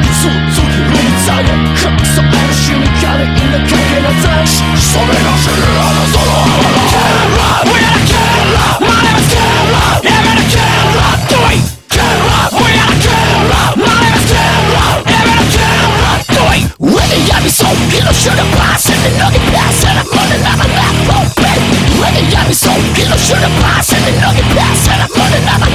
傷つき満たれ隠される死に金いなかけなぜそれが知るあなたの泡の we are my name is I we? Are my name is? Ready, I so, you know shoot a blast and then nugget blast and I'm running out of that low Ready, I so, and I'm running out of